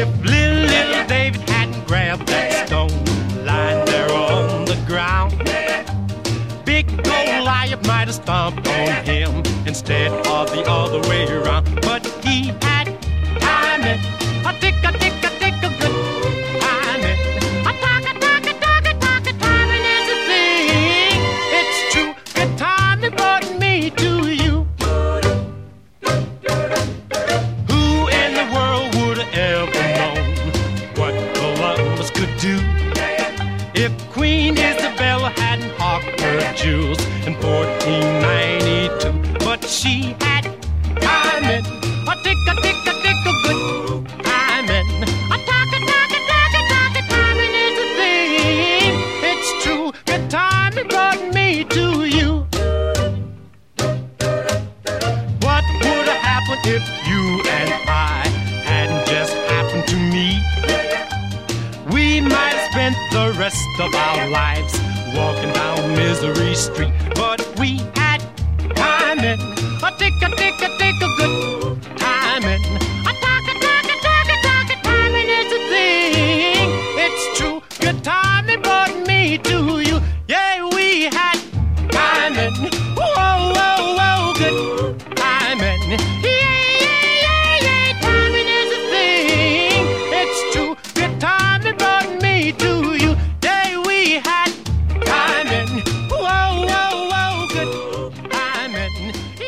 if little, little David hadn't grabbed that stone lying there on the ground. Big Goliath might have stomped on him instead of the other way around. But he had time it. A tick, a tick, a tick. Do? If Queen Isabella hadn't hawked her jewels in 1492, but she had timing, a tick a tick a tick a good timing, a talk a talk a talk a talk a timing is a thing. It's true, good timing brought me to you. What would have happened if you and spent the rest of our lives walking down Misery Street, but we had timing, a tick a tick a tick a good timing. A talk a talk a talk a talk a timing is a thing. It's true, good timing brought me to you. Yeah, we had timing. Whoa, whoa, whoa, good timing. I'm in